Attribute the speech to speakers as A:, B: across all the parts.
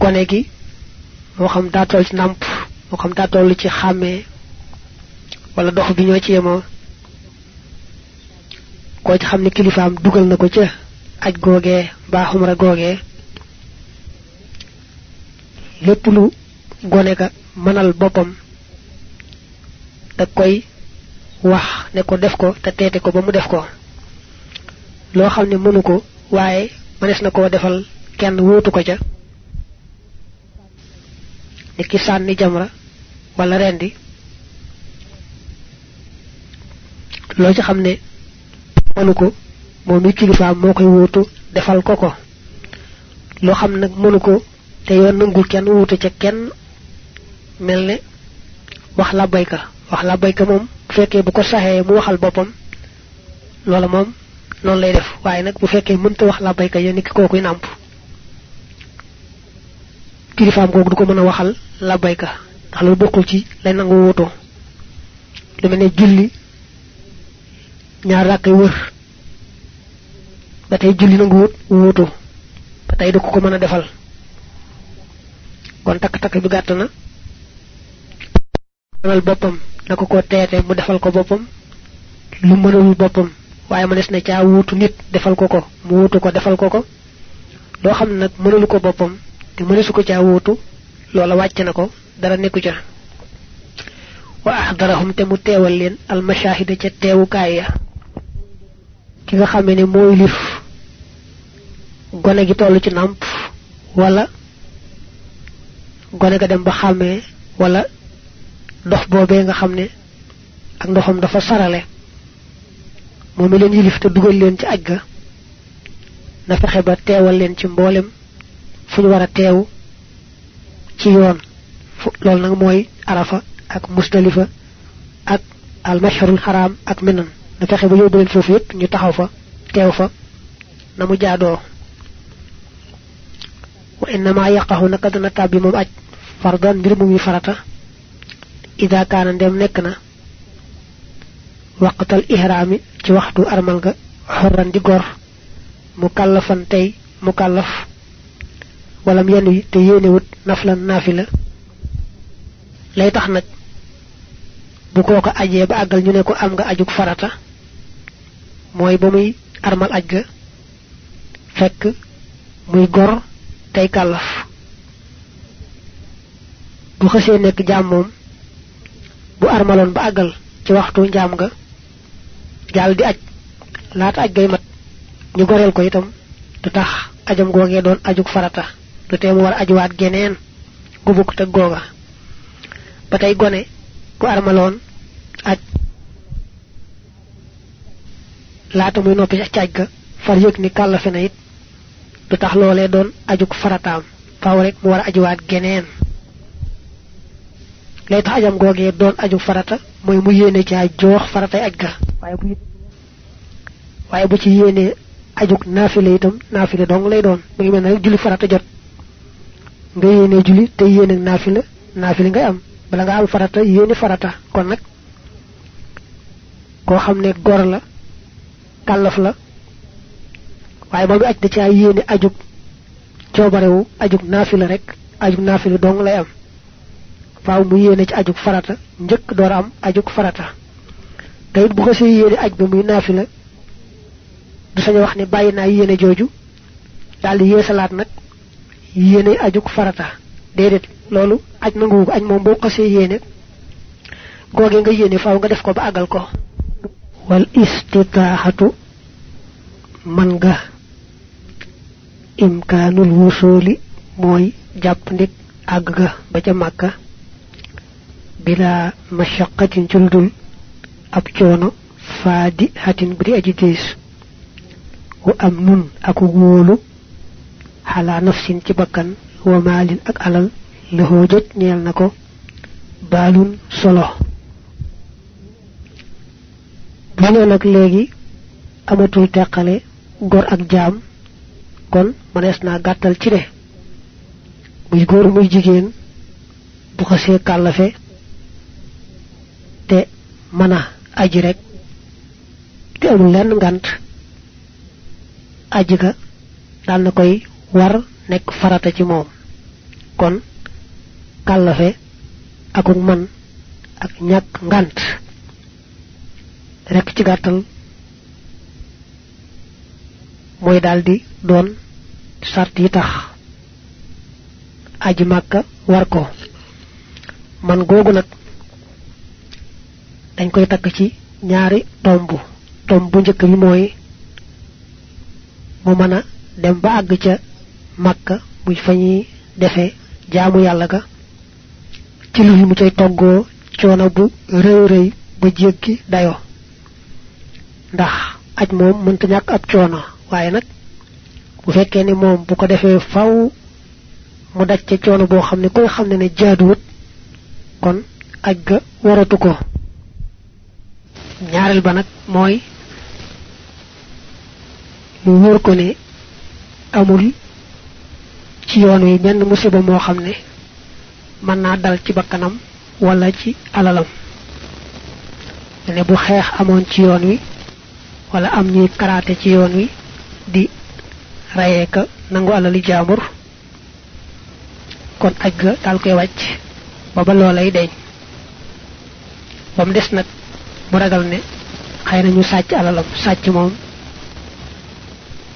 A: gone gi moo xam daa toll ci nàmp moo xam daa toll ci xàmmee wala dox bi ñoo ci yemoo. Koo ci xam ne kilifaam dugal na ko ca aj googee mbaa xumra googee lépp lu gone ga mënal boppam da koy wax ne ko def ko te teete ko ba mu def ko. Loo xam ne mënu ko waaye mënees na koo defal kenn wóotu ko ca ni ki sànni jamra wala rendi loo ci xam ne mënu ko moom kilifaam moo koy wóotu defal ko ko loo xam nag mënu ko te yoon nangul kenn wuute ca kenn mel ne wax la bayka wax la bayka moom bu fekkee bu ko saxee mu waxal boppam loola moom noonu lay def waaye nag bu fekkee mënta wax la bayka ya niki kookuy nàmp kilifaam googu du ko mën a waxal la bayka ndax loolu bokkul ci lay nangu wuutoo lu mel ne julli ñaar rakkay wër. Ba tey julli nangu ba tey du ko ko mën defal. Kon takk takk bi gàtt na. Mënal boppam ko teete mu defal ko boppam. Lu mënees na caa wuutu nit defal ko ko mu wuutu ko defal ko ko. Loo xam nag mënalu ko boppam te mënesu ko caa wuutu loola wàcc na ko dara nekku ca wa ahdarahum te mu teewal leen almashahida ca teewukaay ya ki nga xamee ne mooy lif gone gi toll ci nàmp wala gone ga dem ba xàmmee wala dox boobee nga xam ne ak ndoxam dafa sarale moom leen yilif te dugal leen ci aj ga na fexe ba teewal leen ci mboolem fu ñu war a ci yoon loolu nag mooy arafa ak musdalifa ak al mashharul haram ak minan. Na fexe ba yóbbu leen foofu yépp ñu taxaw fa teew fa na mu jaadoo. Wa innama yaqahu naka dana tàbbi moom aj. Fardan mbir mu muy farata. Ida kaana ndem nekk na. Waqtal ihraami ci waxtu armal ga xorran di gor. Mu kàllafan tey mu kàllaf lay tax nag bu kooko ajee ba àggal ñu ne ko am nga ajuk farata mooy ba muy armal aj ga fekk muy gor tey kàllaf bu xësee nekk jaam moom bu armaloon ba àggal ci waxtu njaam nga jàll di aj laata aj gay mat ñu goreel ko itam tax ajam googee doon ajuk farata du tee mu war ajuwaat geneen gu bukk te googa. Ba tey gone gu armaloon aj laata muy noppi ci aj ga far yëg ni kàllafe na it du tax loolee doon ajuk farataam. Faaw rek mu war ajuwaat geneen. Lay tax ajam googee doon aju farata mooy mu yéene ci joox faratay aj ga. Waaye bu waaye bu ci yéene ajuk naafile itam naafile dong lay doon. Mu ngi mel ne rek julli farata jot nga yéene julli te yéene naafile naafile ngay am. Bala nga am farata yéene farata. Kon nag koo xam ne gor la kàllaf la waaye ba mu aj da caa yéene ajuk coobarewu ajuk naafile rek ajuk naafile dong lay am. Faaw mu yéene ci ajuk farata njëkk door am ajuk farata. It bu ko see yéene aj ba muy naafila du sañ wax ne bàyyi naa yéene jooju daal di yeesalaat nag yéene ajuk farata déedéet loolu aj nanguwu ko aj moom boo ko see yéene googee nga yéene faaw nga def ko ba àggal ko wal istitaaxatu man nga imkaanul wusooli mooy jàpp ndik àgg ga ba ca màkka bila mashaqatin ci ludul ab coono faadi hatin bu di aji diis wa am nun aku wóolu xalaa nafsin ci bakkan wa maalin ak alal lëxoo joj ñeel na ko baalun solo. Bu ñëw nag léegi amatul teqale gor ak jaam kon mënees naa gàttal ci ne muy góor muy jigéen bu xasee te mën a aji rek te amul lenn ngant aji ga dal na war nekk farata ci moom. Kon kàllafe akuk man ak ñàkk ngant rek ci gàttal mooy daldi doon sart yi tax aji màkka war ko. Man googu nag dañ koy takk ci ñaari tomb. Tomb bu njëkk bi mooy mu mën a dem ba àgg ca màkka muy fa ñuy defe jaamu yàlla ga ci lu mu cay toggoo coono bu rëy rëy ba jéggi dayo ndax aj moom mënta ñàkk ab coono waaye nag bu fekkee ni moom bu ko defee faw mu daj ca coono boo xam ne koy xam ne jaaduwut kon aj ga waratu ko. Ñaareel ba nag mooy mu wóor ko ne amul ci yoon wi benn musiba moo xam ne mën naa dal ci bakkanam wala ci alalam. Ne bu xeex amoon ci yoon wi wala am ñuy karaate ci yoon wi di rayee ka nangu alali jaambur kon aj ga dal koy wàcc ba ba loolay deñ. Ba mu des nag mu ragal ne xëy na ñu sàcc alalam sàcc moom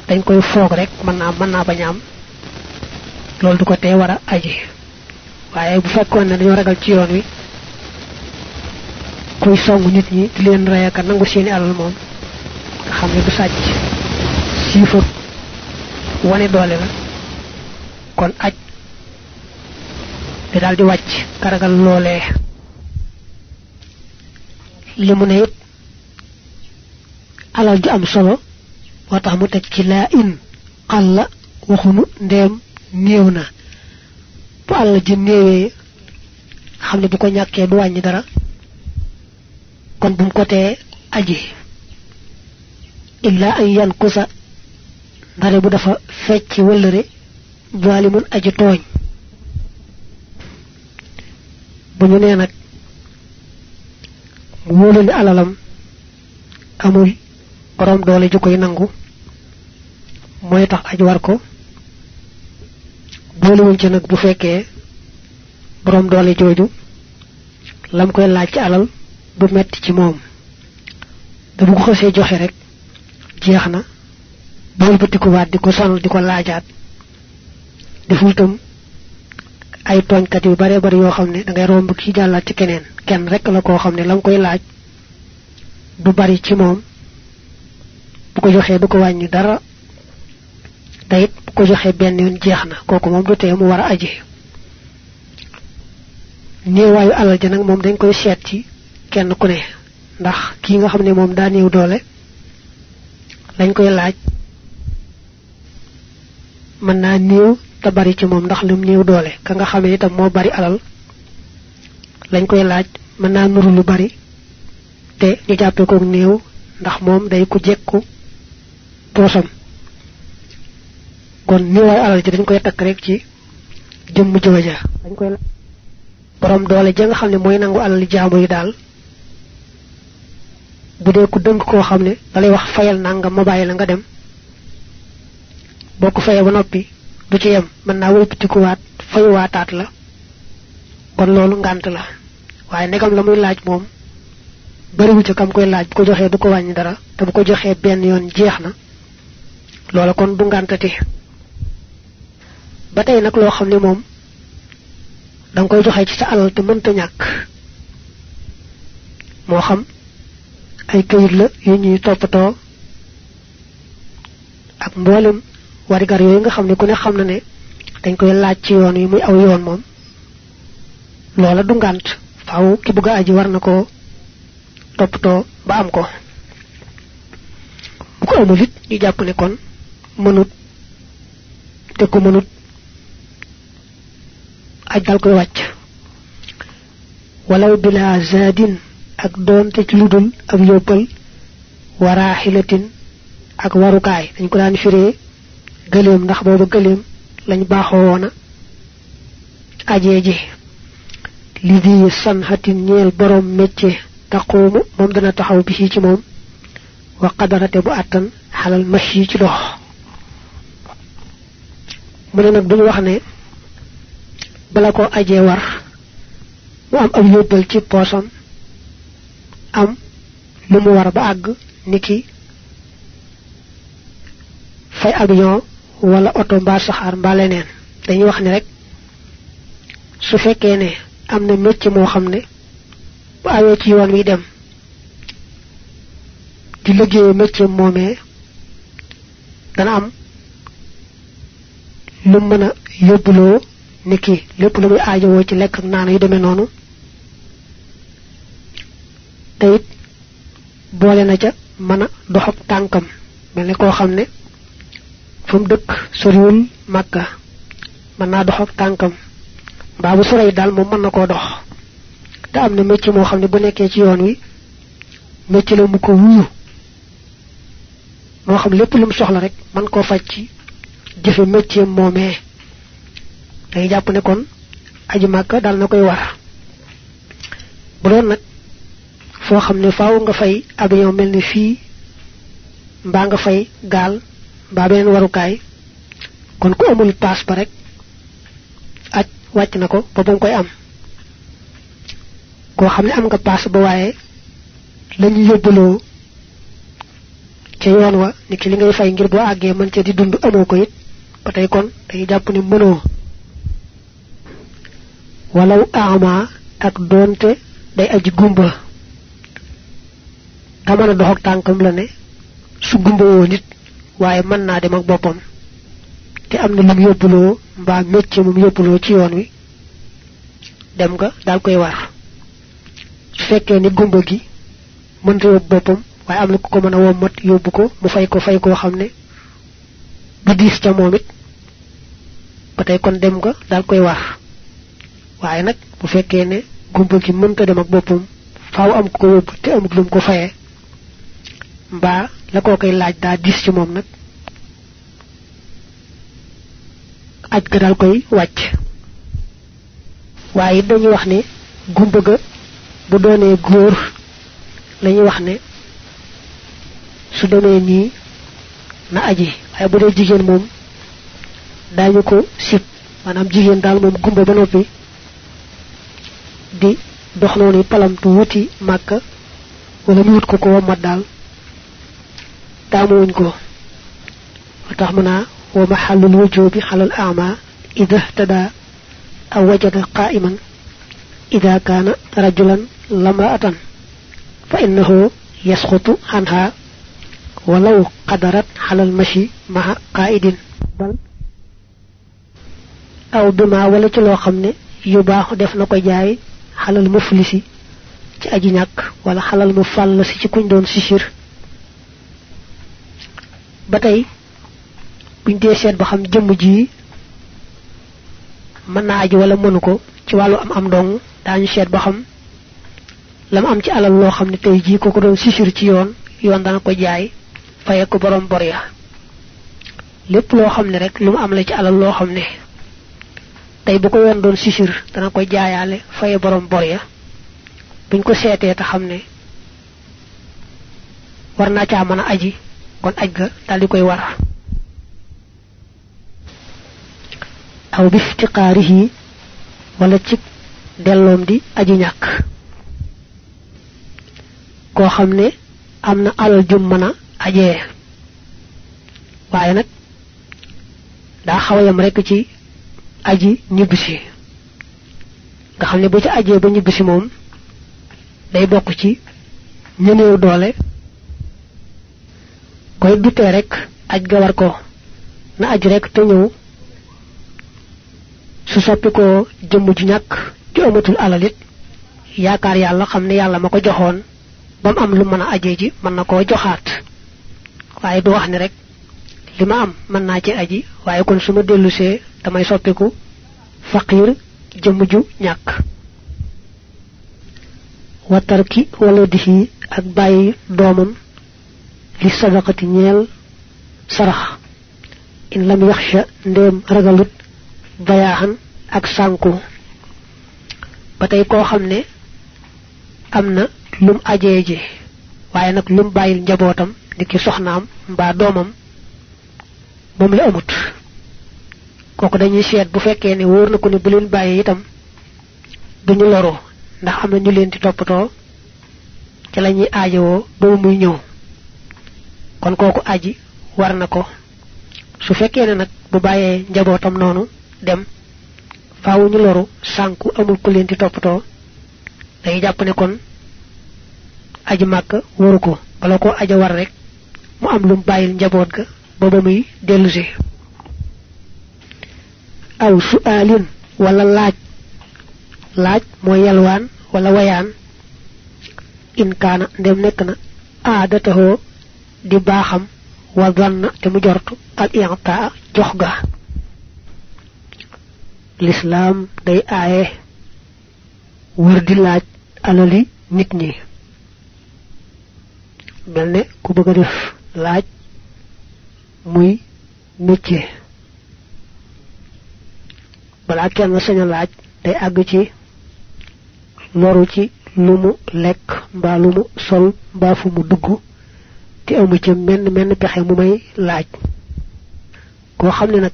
A: dañ koy foog rek mën naa mën naa bañ loolu du ko tee war a aji. Waaye bu fekkoon ne dañoo ragal ci yoon wi kuy song nit ñi di leen rey ak nangu seeni alal moom nga xam ne du sàcc. Siifar wane doole la. Kon aj di daal di karagal loolee. Li ne it alal ju am solo moo tax mu teg ci laa in xalla waxunu ndeem néew na bu alal ji néewee xam ne bu ko ñàkkee du wàññi dara kon bu mu ko tee aji illa an yankusa ndare bu dafa fecc wëllëre zalimun aji tooñ bu ñu nee nag wóolu ni alalam amul borom doole ju koy nangu mooy tax aj war ko boolewuñ ci nag bu fekkee borom doole jooju lam koy laaj ci alal du metti ci moom. Da bu ko xasee joxe rek jeex na bool batikuwaat di ko sonal di ko laajaat. Deful tam ay tooñkat yu bare bari yoo xam ne da ngay romb ki jàllaat ci keneen. Kenn rek la koo xam ne lam koy laaj du bari ci moom. Bu ko joxee du ko wàññi dara tayit ko joxee benn yoon jeex na kooku moom mu war a aji néewaayu alal ja nag moom dañ koy seet ci kenn ku ne ndax kii nga xam ne moom daa doole lañ koy laaj mën naa néew te bari ci moom ndax lim néew doole ka nga xamee itam moo bari alal lañ koy laaj mën naa nuru lu bari te ñu jàppee ko néew ndax moom day ku jekku poosam kon néewaay alal ji dañ koy takk rek ci jëmm jooja. Dañ koy borom doole ja nga xam ne mooy nangu alal jaamu yi daal bu dee ku dëng koo xam ne dalay wax fayal nangam ma bàyyi la nga dem. Boo ko fayee ba noppi du ci yem mën naa wëlbatikuwaat fayuwaataat la. Kon loolu ngànt la. Waaye ndegam la muy laaj moom bariwu ca kam koy laaj bu ko joxee du ko wàññi dara te bu ko joxee benn yoon jeex na. Loola kon du ngàntati ba tey nag loo xam ne moom koy joxe ci sa alal te mënta ñàkk. Moo xam ay këyit la yu ñuy toppatoo ak mboolem warigar yooyu nga xam ne ku ne xam na ne dañ koy laaj ci yoon yi muy aw yoon moom. Loola du ngànt faaw ki aji war na ko toppatoo ba am ko. Ko amul it ñu jàpp ne kon mënut te ko mënut aj dal koy wàcc. Walaw bila zadin ak doonte ci ludul ak yóbbal waraaxilatin ak warukaay dañ ko daan firee gëléem ndax booba gëléem lañ baaxoo woona ajee ji. Li di sanhatin ñeel borom mécce taquumu moom dana taxaw bi ci moom wa qadarate bu àttan xalal mashi ci dox mu ne nag duñu wax ne bala ko aje war mu am ab yóbbal ci am lu mu war ba àgg niki fay avion wala auto mbaa saxaar mbaa leneen. Dañuy wax ni rek su fekkee ne am na métier moo xam ne bu awee ci yoon wi dem di liggéey métier moomee dana am lu mën a niki lépp lu muy aajowoo ci lekk ak naan yu demee noonu te it boole na ca mën a ni koo xam ne fa mu dëkk soriwul màkka mën naa doxab tànkam. Mbaa bu sorey daal moom mën na koo dox. Te am na métier moo ne bu nekkee ci yoon wi la mu ko wuyu. Moo xam lépp lu mu soxla rek man day jàpp ne kon aji màkka dal na koy war. Bu doon nag foo xam ne faaw nga fay avion mel ni fii mbaa nga fay gaal mbaa beneen warukaay kon ku amul paas ba rek aj wàcc na ko ba ba koy am. Koo xam ne am nga paas ba waaye lañu yóbbuloo ca yoon wa ni ki li ngay fay ngir boo àggee mën ca di dund amoo ko it kon dañuy jàpp ne mënoo walaw aama ak doonte day aji gumba ka mën a dox ak tànkam la ne su gumba woo nit waaye mën naa dem ak boppam te am na lu mu yóbbuloo mbaa métier mu yóbbuloo ci yoon wi dem nga daal koy war su fekkee ni gumba gi mënta yóbbu boppam waaye am na ku ko mën a wommat yóbbu ko mu fay ko fay koo xam ne bu diis ca moom it ba tey kon dem nga daal koy war waaye nag bu fekkee ne gumba gi mënta dem ak boppam faaw am ko yóbbu te amut lum ko fayee mbaa la koo koy laaj daa diis ci moom nag aj ga daal koy wàcc. Waaye dañuy wax ne gumba ga bu doonee góor lañuy wax ne su demee nii na aji. Waaye bu dee jigéen moom daañu ko sib. Maanaam jigéen daal moom gumba ba noppi di dox noonu palamtu wuti màkka wala ñu wut ko ko mat daal taamuwuñ ko tax mu naa wa maxallul wujubi xalal ama ida tada aw wajada qaiman ida kaana rajulan lamraatan fa innahu yasqutu anha walaw qadarat xalal mashi maha qaidin bal aw bima wala ci loo xam ne yu baax def na ko jaay xalal muflisi ci aji ñàkk wala xalal mu fàll si ci kuñ doon sisir ba tey buñ dee seet ba xam jëmm ji mën naa aji wala mënu ko ci wàllu am am dong daañu seet ba xam lam am ci alal loo xam ne tey jii ko ko doon sisir ci yoon yoon dana ko jaay faye ko borom bor ya lépp loo xam ne rek lu mu am la ci alal loo xam ne tey bu ko yoon doon sisir dana ko jaayaale faye borom bor ya buñ ko seetee te xam ne war naa caa mën a aji kon aj ga daal di koy war aw biftiqaarihi wala ci delloom di aji ñàkk koo xam ne am na alal jum mën a ajee waaye nag daa xaw a yam rekk ci aji ñibbisi. Nga xam ne bu ci ajee ba ñibbisi moom day bokk ci ñëneew doole koy rek aj ga war ko. Na aj rek te ñëw su soppi ko jëmm ju ñàkk ju amatul alal it yaakaar yàlla xam ne yàlla ma ko joxoon am lu mën a ajee ji mën na koo joxaat. Waaye du wax ni rek li ma am mën naa ci aji waaye kon su ma dellusee damay soppiku faqir jëmm ju ñàkk watarki wala dihi ak bàyyi doomam li sadaqati ñeel sarax in lam yaxsha ndéem ragalut bayaaxan ak sànku ba tey koo xam ne am na lum ajee ji waaye nag lum bàyyil njabootam ni ki soxnaam mbaa doomam moom la amut. Kooku dañuy seet bu fekkee ne wóor na ko ne bu leen bàyyi itam duñu loru ndax am na ñu leen di toppatoo ci la ñuy aajowoo ba muy ñëw. Kon kooku aji war su fekkee ne nag bu bàyyee njabootam noonu dem faaw ñu loru sànku amul ku leen di toppatoo. Day jàpp ne kon aji màkk waru ko. Bala ko aja war rek mu am lum bàyyil njaboot ga ba ba muy dellusi aw su'alin wala laaj. Laaj mooy yalwaan wala wayaan. In kaana ndem nekk na aadatahoo di baaxam wa zanna te mu jortu al i'taa jox ga. L'islam day aaye wër di laaj alali nit ñi. Mel ku bëgg def laaj muy métier. Balaa kenn sañ a laaj day àgg ci loru ci lu mu lekk mbaa lu mu sol mbaa fu mu dugg te amu ci menn menn pexe mu may laaj. Koo xam ne nag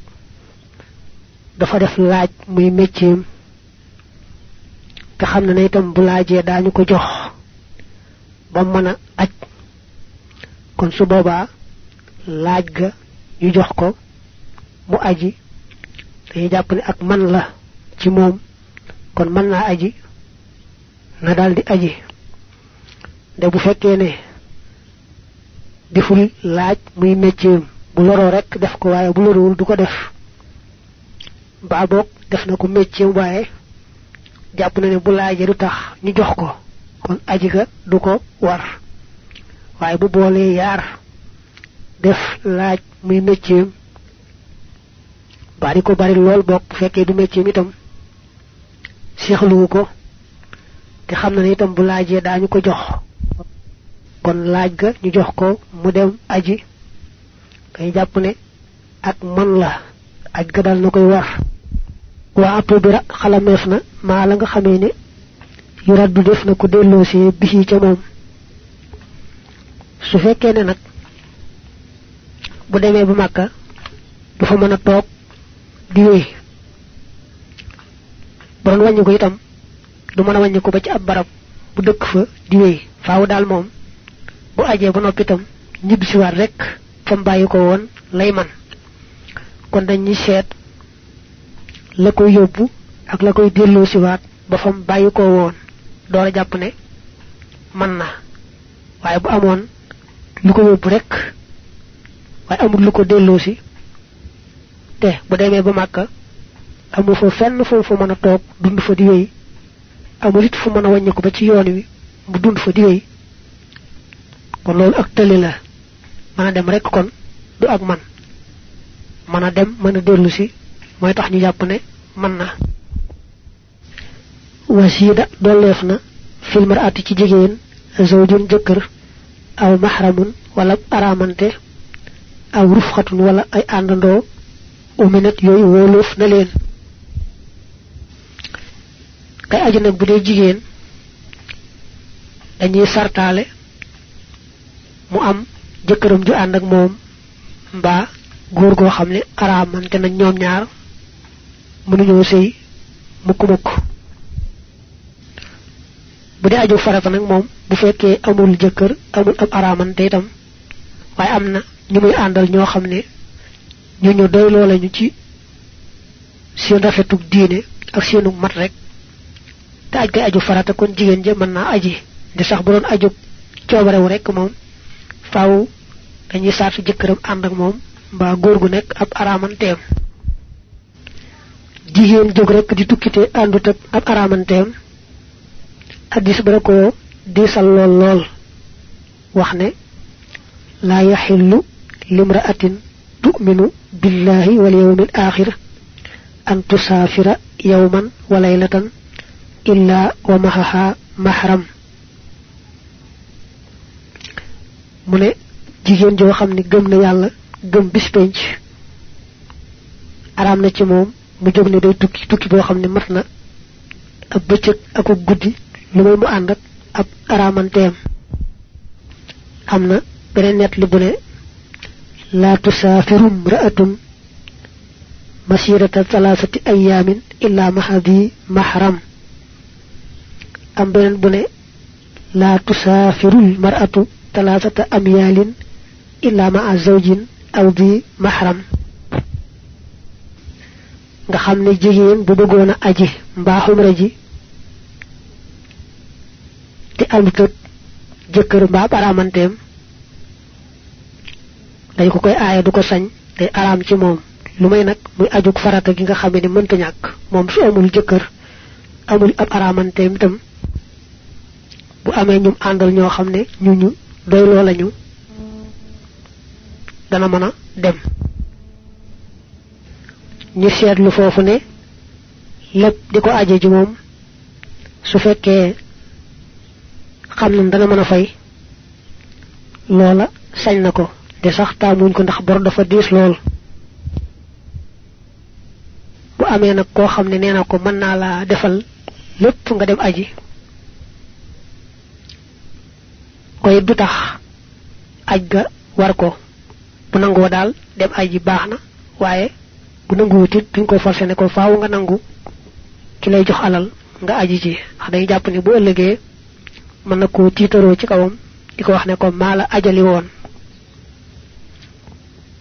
A: dafa def laaj muy métier te xam ne itam bu laajee daañu ko jox ba mën a aj. Kon su boobaa laaj ga ñu jox ko mu aji. dañuy jàpp ne ak man la ci moom. kon mën naa aji na daldi aji. de bu fekkee ne deful laaj muy métier bu loroo rek def ko waaye bu lorowul du ko def. baa boog def na ko métier waaye jàpp na ne bu laajee du tax ñu jox ko. kon aji ga du ko war. waaye bu boolee yaar def laaj muy métier bari ko bari lool bokk bu fekkee du métier itam. Seexluwu ko. Te xam na ne itam bu laajee daañu ko jox. Kon laaj ga ñu jox ko mu dem aji. Day jàpp ne ak man la. Aj ga dal na koy war. Waa app bira xalameef na. Maa la nga xamee ne yu raddu def na ko delloosee bisi ca moom. Su fekkee ne nag bu demee bu màkka du fa mën a toog di wéy. Bu wàññi ko itam du mën a wàññi ko ba ci ab barab bu dëkk fa di wéy. Faaw daal moom bu ajee ba noppi itam ñibb siwaat rek fam bàyyi ko woon lay man. Kon dañuy seet la koy yóbbu ak la koy delloo siwaat ba fam bàyyi ko woon. Door a man na. Waaye bu amoon lu ko yóbbu rek waaye amul lu ko delloo si te bu demee ba màkka amu fa fenn fu fa mën a toog dund fa di wéy amul it fu mën a wàññi ko ba ci yoon wi mu dund fa di wéy kon loolu ak tëli la mën a dem rek kon du ak man mën a dem mën a dellu si mooy tax ñu jàpp ne man na wasiida dolleef na fil mar'ati ci jigéen zawjun jëkkër aw mahramun wala aramante aw rufxatun wala ay àndandoo uminat yooyu wóoloof na leen kay aju nag bu dee jigéen dañuy sartaale mu am jëkkëram ju ànd ak moom mbaa góor goo xam ne araamante na ñoom ñaar mënuñoo sëy mukk mukk bu dee aju farata nag moom bu fekkee amul jëkkër amul ab araamante itam waaye am na ñu muy àndal ñoo xam ne ñu ñu doy loo lañu ci seen rafetug diine ak seenug mat rek. Te aj kay aju farata kon jigéen ja mën naa aji. Di sax bu doon aju coobarewu rek moom faaw dañuy saatu jëkkëram ànd ak moom mbaa góor gu nekk ab araamanteem. Jigéen jóg rek di tukkite àndut ak ab araamanteem. Addis ba ko diisal lool lool wax ne laa limra'atin tu'minu billahi wal yawmil aaxir an tusaafira yawman wa laylatan illa wa mahaha mahram mu ne jigéen joo xam ne gëm na yàlla gëm bis penc araam na ci moom mu jóg ne day tukki tukki boo xam ne ab bëccëg ak guddi lu mu ab laa tusaafirum ra'atun masirata thalathati ayamin illa mahadi mahram am benen bu ne la tusafirul mar'atu thalathata amyalin illa ma'a zawjin aw bi mahram nga xamne jigeen bu bëggona aji mbaa xumra ji te àndut ak jëkkër mbaa baramanteem dañ ko koy aaye du ko sañ te araam ci moom lu may nag muy ajuk farata gi nga xamee ni mënta ñàkk moom su amul jëkkër amul ab aramanteem tam bu amee ñum àndal ñoo xam ne ñu ñu doy loo lañu dana mën a dem ñu seetlu foofu ne lépp di ko aje ji moom su fekkee xam na dana mën a fay loola sañ na ko de sax taamuñ ko ndax bor dafa diis lool. Bu amee nag koo xam ne nee na ko mën naa laa defal lépp nga dem aji. Koy du tax aj ga war ko. Bu nangoo daal dem aji baax na waaye bu nanguwut it duñ ko forcé ne ko faaw nga nangu. Ki lay jox alal nga aji ci wax day jàpp ne bu ëllëgee mën na koo tiitaroo ci kawam di ko wax ne ko maa ajali woon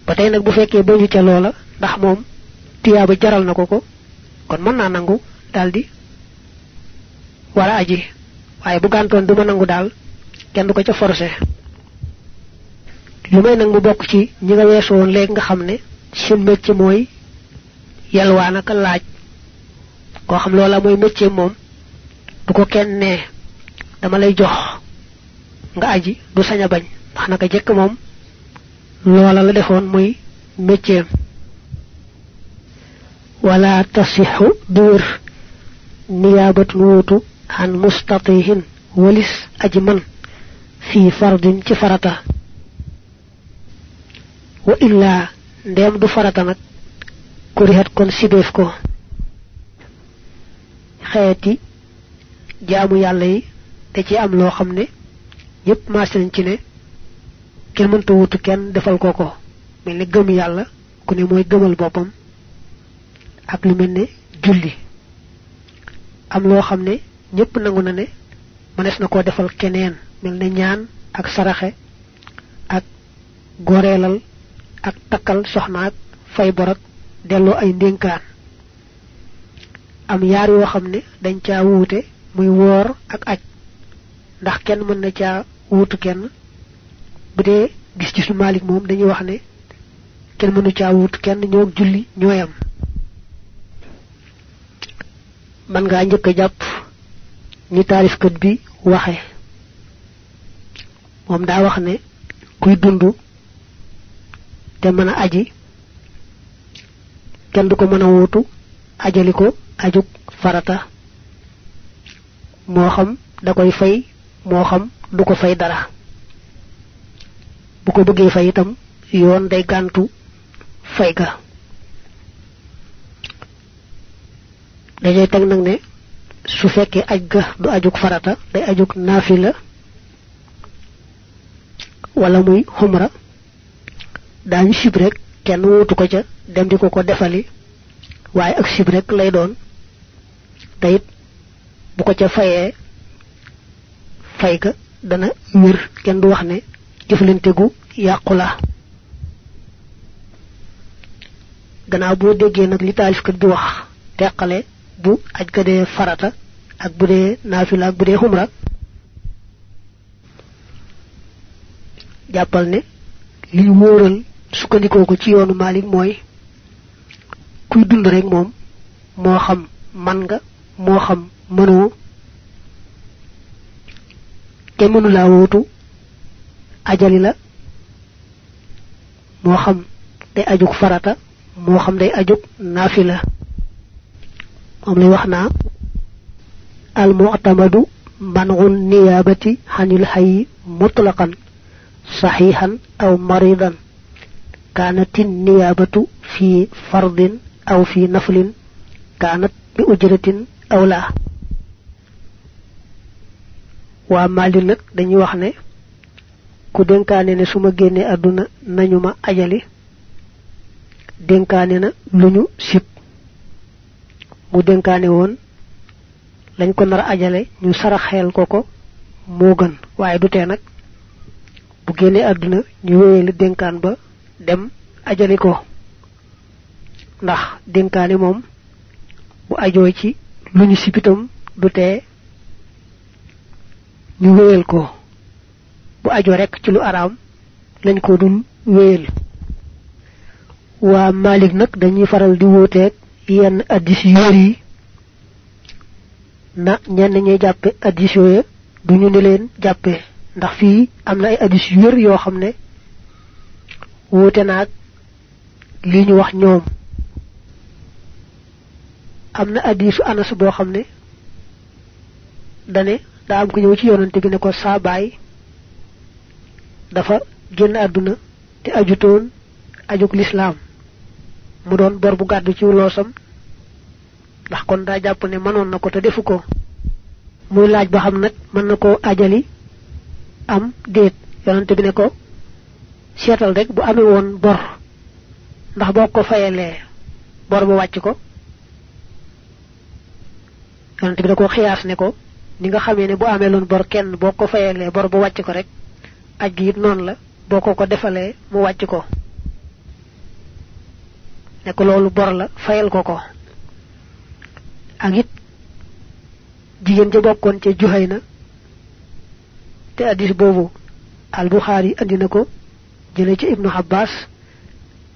A: ba tey nag bu fekkee bañu ca loola ndax moom tiyaaba jaral na ko ko kon mën naa nangu daldi wara aji. Waaye bu gàntoon duma nangu daal kenn du ko ca forcé. Mu bokk ci ñi nga weesu woon léegi nga xam ne seen métier mooy yalwaan ak laaj. Koo xam loola mooy métier moom du ko kenn nee dama lay jox nga aji du sañ a bañ. Ndax naka jekk moom لولا لدخون مي بيتيم ولا تصح دور نيابة نوت عن مستطيه ولس أجمل في فرد كفرته وإلا ديم دو فرطنا كرهت كون سيبيفكو خياتي جامو يالي تجي أم لو خمني يب ما سنجيني kenn mënta wutu kenn defal ko ko. Mel ni gëm yàlla ku ne mooy gëmal boppam ak lu mel ne julli. Am loo xam ne ñëpp nangu na ne mënees na defal keneen. Mel ne ñaan ak saraxe ak goreelal ak takkal soxnaak fay borak delloo ay ndénkaan. Am yaar yoo xam ne dañ caa wuute muy woor ak aj. Ndax kenn mën na caa wuutu kenn bu gis ci su malik moom dañuy wax ne kenn mënu caa wuutu kenn ñoo julli ñooyam. Man ngaa njëkk a jàpp ni taarifkat bi waxe. Moom daa wax ne kuy dund te mën a aji kenn du ko mën a farata. Moo xam da koy fay moo xam du fay dara bu ko bëggee fay itam yoon day gàntu fay ga. Dañuy teg nag ne su fekkee aj ga du ajuk farata day ajuk naafila wala muy xumra daañu sib rek kenn wuutu ko ca dem di ko ko defali waaye ak sib rek lay doon. Te it bu ko ca fayee fay ga dana wér. Kenn du wax ne jëflante gu yàqu la. Gannaaw boo déggee nag li taalifkat wax teqale bu aj ga dee farata ak bu dee naafila ak bu dee xumra jàppal ne li wóoral sukkandikoo ko ci yoonu malik mooy kuy dund rek moom moo xam man nga moo xam mënoo te mënu laa wóotu ajali la moo xam day ajuk farata moo xam day ajuk naafila moom lay wax naa al mu'tamadu man'un niyabati hanil hayy mutlaqan sahihan aw maridan كانت النيابة في فرض أو في نفل كانت بأجرة أو لا nag dañuy wax ne ku dénkaane ne su ma génnee àdduna nañu ma ajali. Dénkaane na luñu sip. Mu dénkaane woon lañ ko nar ajale ñu saraxeel ko ko moo gën. Waaye du tee nag bu génnee àdduna ñu wéyale dénkaan ba dem ajali ko. Ndax dénkaane moom bu ajoo ci luñu sipitam du tee ñu wéyal ko ajo rek ci lu araam lañ ko dul wéyal. Waa malik nag dañuy faral di wuuteeg yenn addis yu yi. Na ñenn ñuy jàppe addis yooya du ñu ni leen jàppe ndax fii am na ay addis yu wér yoo xam ne li ñu wax ñoom. Am na anas boo xam ne dane daa am ko ñëw ci yonante bi ne ko saa baay dafa génn àdduna te ajutoon ajuk lislaam. Mu doon bor bu gàddu ci loosam. Ndax kon daa jàpp ne mënoon na ko te defu muy laaj ba xam nag mën na koo ajali am déet. Yonante bi ne ko seetal rek bu amee woon bor. Ndax boo ko bor ba wàcc ko. Yonante bi da ko xiyaas ne ko ni nga xamee ne bu amee loon bor kenn boo ko bor ba wàcc ko rek aj noonu la boo ko defalee mu wàcc ko. Ne ko loolu bor la fayal ko ko. Ak it jigéen ja bokkoon ca juhay na te addis boobu al buxaari andi na ko jële ci ibnu abbas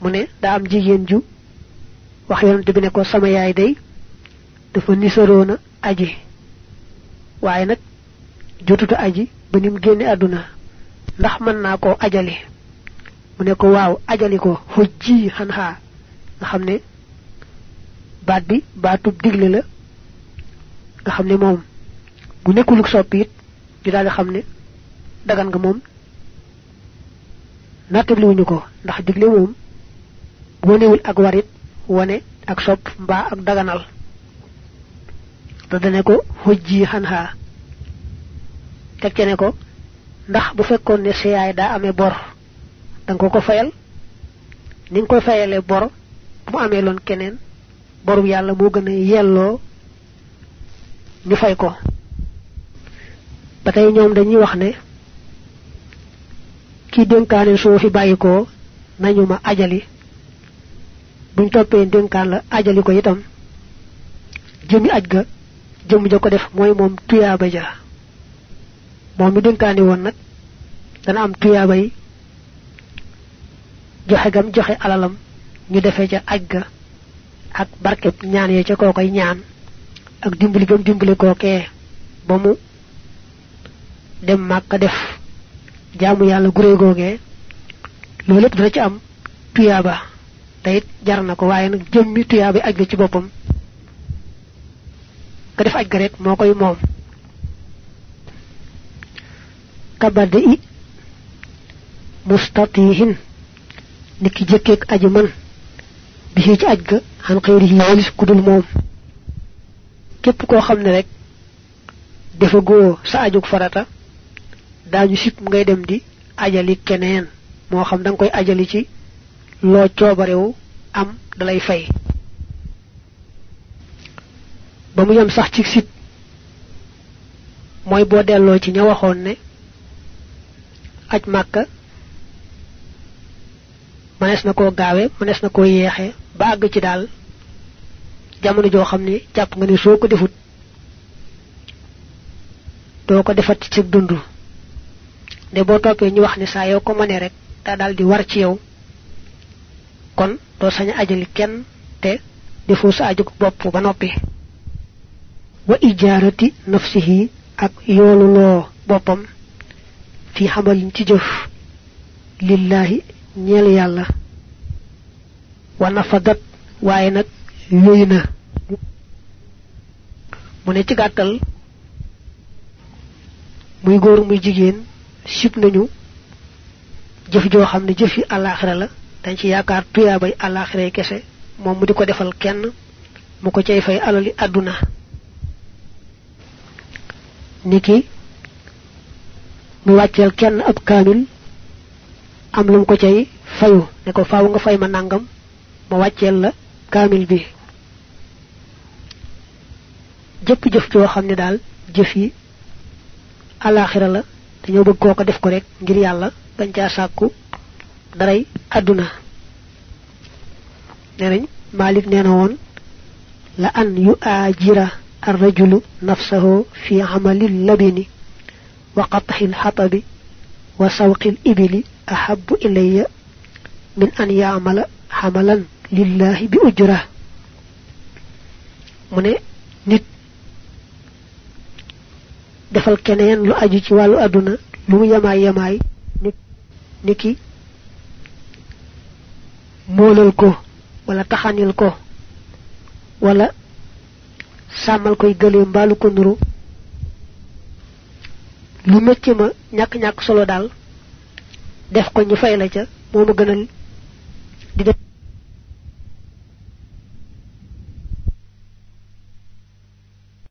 A: mu ne daa am jigéen ju wax yonante bi ne ko sama yaay day dafa aji. Waaye nag jotuta aji ba nim génne àdduna ndax mën naa ko ajali. Mu ne ko waaw ajali ko. Hujji xan xaa nga xam ne baat bi baatub digle la. Nga xam ne moom bu nekkuluk soppi it ñu daal di xam ne dagan nga moom. Nattabli wuñu ko ndax digle moom wonewul ak warit wone ak sopp mbaa ak daganal. Te dane ko xaa teg ne ko ndax bu fekkoon ne sa yaay daa amee bor danga ko ko fayal. Ni nga koy fayalee bor bu amee loon keneen boru yàlla moo gën a yelloo ñu fay ko. Ba tey ñoom dañuy wax ne ki dénkaane soo fi bàyyi ko nañu ma ajali. Buñ toppee dénkaan la ajali ko itam. Jëmi aj ga jëm ja ko def mooy moom tuyaaba ja moom mi dénkaane woon nag dana am tuyaabay joxe gam joxe alalam ñu defee ca aj ga ak barkeb ñaan ya ca koo koy ñaan ak dimbali gam dimbali kookee ba mu dem màkka def jaamu yàlla guree googee. Loolu lépp dana ci am tuyaaba te jar na ko waaye nag jëmmi tuyaaba aj ga ci boppam ka def aj ga rek moo koy moom kabade i mustatihin niki jëkkeek aji man bi ci aj ga xan xëyri walis kudul moom képp koo xam ne rek dafa góo sa ajug farata daañu sip ngay dem di ajali keneen. Moo xam da nga koy ajali ci coobarewu am dalay fay ba mu yem sax ci sit mooy boo delloo ci ña waxoon ne aj màkka manes na koo gaawe manes na koo ba àgg ci daal jamono joo xam ne jàpp nga ne soo ko defut doo ko defat ci dund. De boo toppee ñu wax ne saa yow ko mënee rek daa daal di war ci yow. Kon doo sañ ajali kenn te defoo sa ajug bopp ba noppi. Wa ijaarati nafsihi ak yoolu loo boppam fi xamalin ci jëf lillahi ñeel yàlla wa nafadat waaye nag na mu ne ci gàttal muy góor muy jigéen sib nañu jëf joo xam ne jëf yi àllaaxira la dañ ci yaakaar tuyaabay àllaaxira yi kese moom mu di ko defal kenn mu ko cay fay alali àdduna niki mu wàcceel kenn ab kaamil am lu ko cay fayu. Ne ko faaw nga fay ma nangam ma la kaamil bi. Jëpp jëf joo xam ne daal jëf yi alaxira la dañoo bëgg koo ko def ko rek ngir yàlla bañ caa sàkku daray àdduna. Nañ malik nee na la an yu ajira ar rajulu nafsahu fi amali labini. وقطح الحطب وسوق الإبل أحب إلي من أن يعمل حملا لله بأجرة. من نت دفل كنين لو أجي والو أدنى لو يماي يماي نت نكي مولل كو ولا تخانيل كو ولا سامل كو يغلي مبالو كو نرو lu métti ma ñàkk ñàkk solo daal def ko ñu fay la ca ma gënal di def